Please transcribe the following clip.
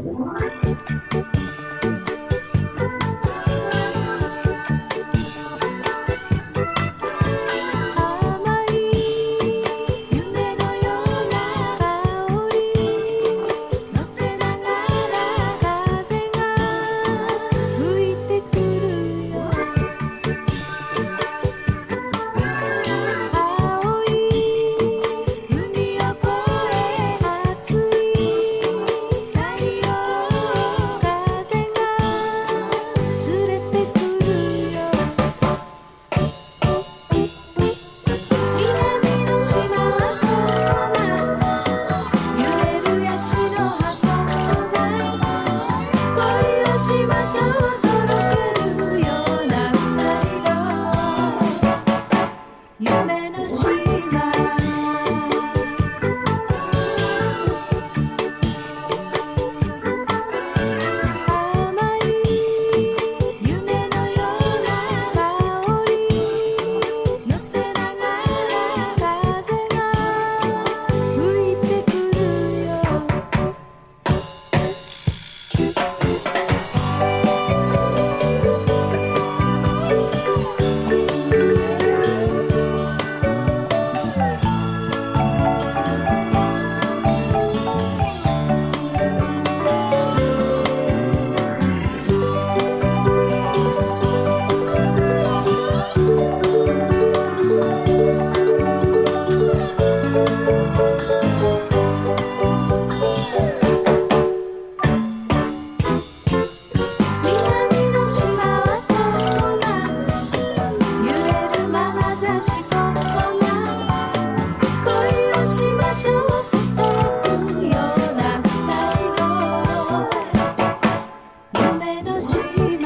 Bye. 夢の島